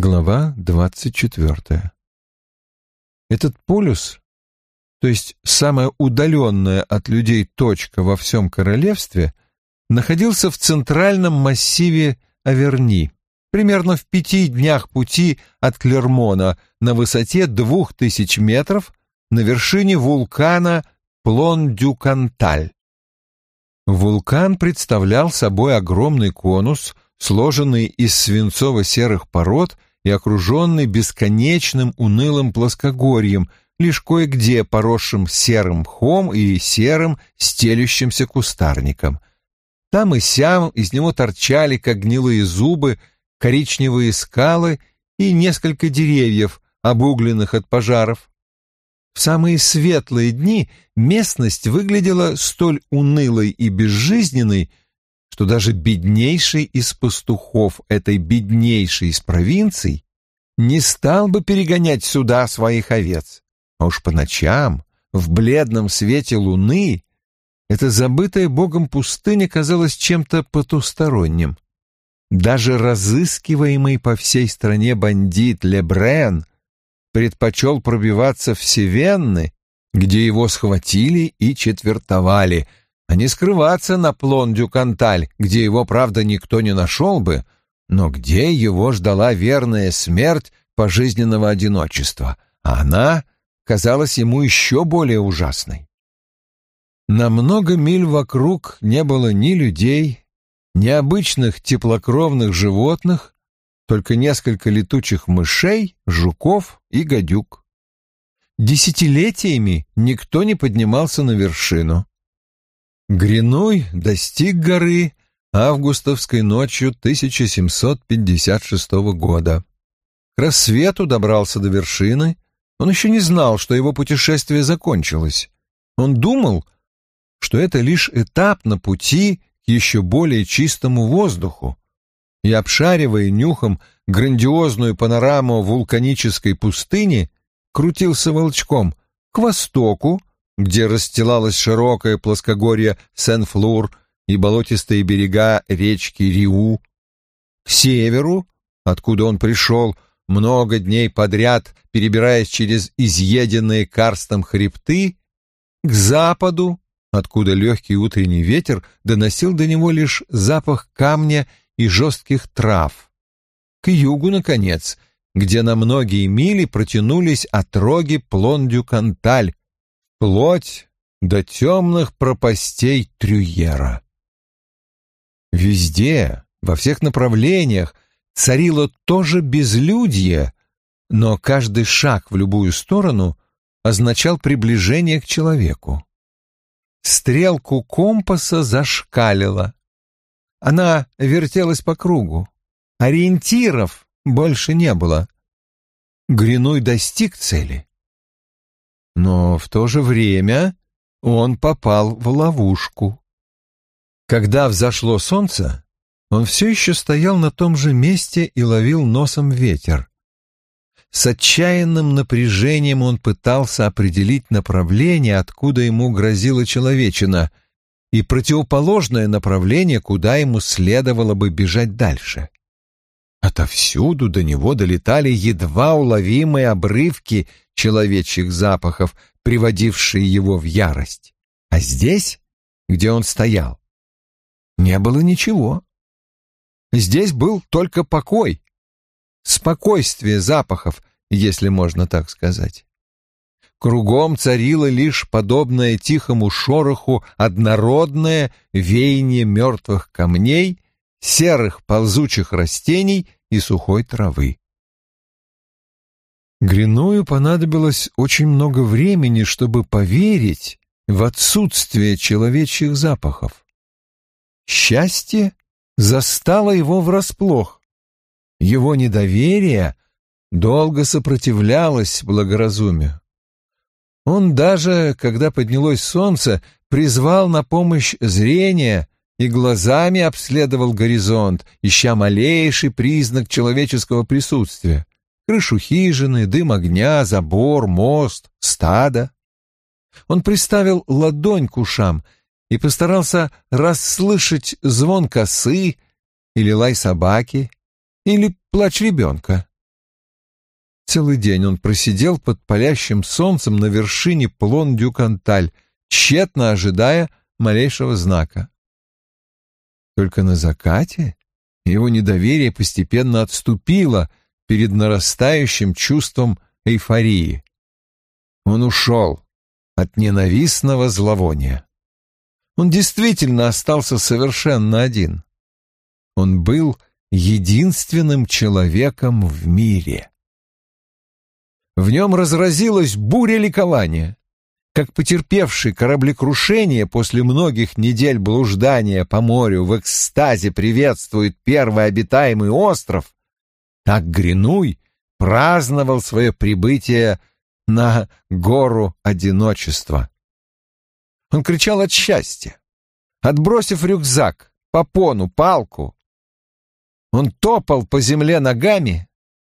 Глава двадцать четвертая. Этот полюс, то есть самая удаленная от людей точка во всем королевстве, находился в центральном массиве Аверни, примерно в пяти днях пути от Клермона на высоте двух тысяч метров на вершине вулкана Плон-дю-Канталь. Вулкан представлял собой огромный конус, сложенный из свинцово-серых пород и окруженный бесконечным унылым плоскогорьем, лишь кое-где поросшим серым мхом и серым стелющимся кустарником. Там и сям из него торчали, как гнилые зубы, коричневые скалы и несколько деревьев, обугленных от пожаров. В самые светлые дни местность выглядела столь унылой и безжизненной, что даже беднейший из пастухов этой беднейшей из провинций не стал бы перегонять сюда своих овец. А уж по ночам, в бледном свете луны, эта забытая богом пустыня казалась чем-то потусторонним. Даже разыскиваемый по всей стране бандит Лебрен предпочел пробиваться в Севенны, где его схватили и четвертовали, а не скрываться на Плон-Дю-Канталь, где его, правда, никто не нашел бы, но где его ждала верная смерть пожизненного одиночества, а она казалась ему еще более ужасной. На много миль вокруг не было ни людей, ни обычных теплокровных животных, только несколько летучих мышей, жуков и гадюк. Десятилетиями никто не поднимался на вершину. Гринуй достиг горы августовской ночью 1756 года. К рассвету добрался до вершины. Он еще не знал, что его путешествие закончилось. Он думал, что это лишь этап на пути к еще более чистому воздуху. И, обшаривая нюхом грандиозную панораму вулканической пустыни, крутился волчком к востоку, где расстилалось широкое плоскогорье Сен-Флур и болотистые берега речки Риу, к северу, откуда он пришел много дней подряд, перебираясь через изъеденные карстом хребты, к западу, откуда легкий утренний ветер доносил до него лишь запах камня и жестких трав, к югу, наконец, где на многие мили протянулись отроги Плондю-Канталь, вплоть до темных пропастей Трюера. Везде, во всех направлениях, царило тоже безлюдье, но каждый шаг в любую сторону означал приближение к человеку. Стрелку компаса зашкалила. Она вертелась по кругу. Ориентиров больше не было. Гринуй достиг цели. Но в то же время он попал в ловушку. Когда взошло солнце, он все еще стоял на том же месте и ловил носом ветер. С отчаянным напряжением он пытался определить направление, откуда ему грозила человечина, и противоположное направление, куда ему следовало бы бежать дальше. Отовсюду до него долетали едва уловимые обрывки человечьих запахов, приводившие его в ярость. А здесь, где он стоял, не было ничего. Здесь был только покой, спокойствие запахов, если можно так сказать. Кругом царило лишь подобное тихому шороху однородное веяние мертвых камней, серых ползучих растений и сухой травы. Гриную понадобилось очень много времени, чтобы поверить в отсутствие человечьих запахов. Счастье застало его врасплох. Его недоверие долго сопротивлялось благоразумию. Он даже, когда поднялось солнце, призвал на помощь зрение и глазами обследовал горизонт, ища малейший признак человеческого присутствия. Крышу хижины, дым огня, забор, мост, стадо. Он приставил ладонь к ушам и постарался расслышать звон косы или лай собаки, или плач ребенка. Целый день он просидел под палящим солнцем на вершине Плон-Дюканталь, тщетно ожидая малейшего знака. Только на закате его недоверие постепенно отступило перед нарастающим чувством эйфории. Он ушел от ненавистного зловония. Он действительно остался совершенно один. Он был единственным человеком в мире. В нем разразилась буря ликования. Как потерпевший кораблекрушение после многих недель блуждания по морю в экстазе приветствует первый обитаемый остров, так Гринуй праздновал свое прибытие на гору одиночества. Он кричал от счастья. Отбросив рюкзак, попону, палку, он топал по земле ногами,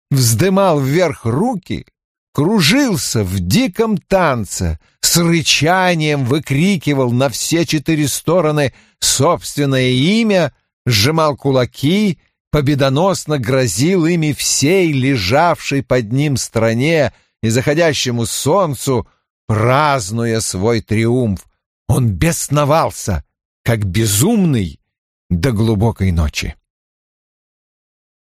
вздымал вверх руки, кружился в диком танце, с рычанием выкрикивал на все четыре стороны собственное имя, сжимал кулаки, победоносно грозил ими всей лежавшей под ним стране и заходящему солнцу, празднуя свой триумф. Он бесновался, как безумный, до глубокой ночи.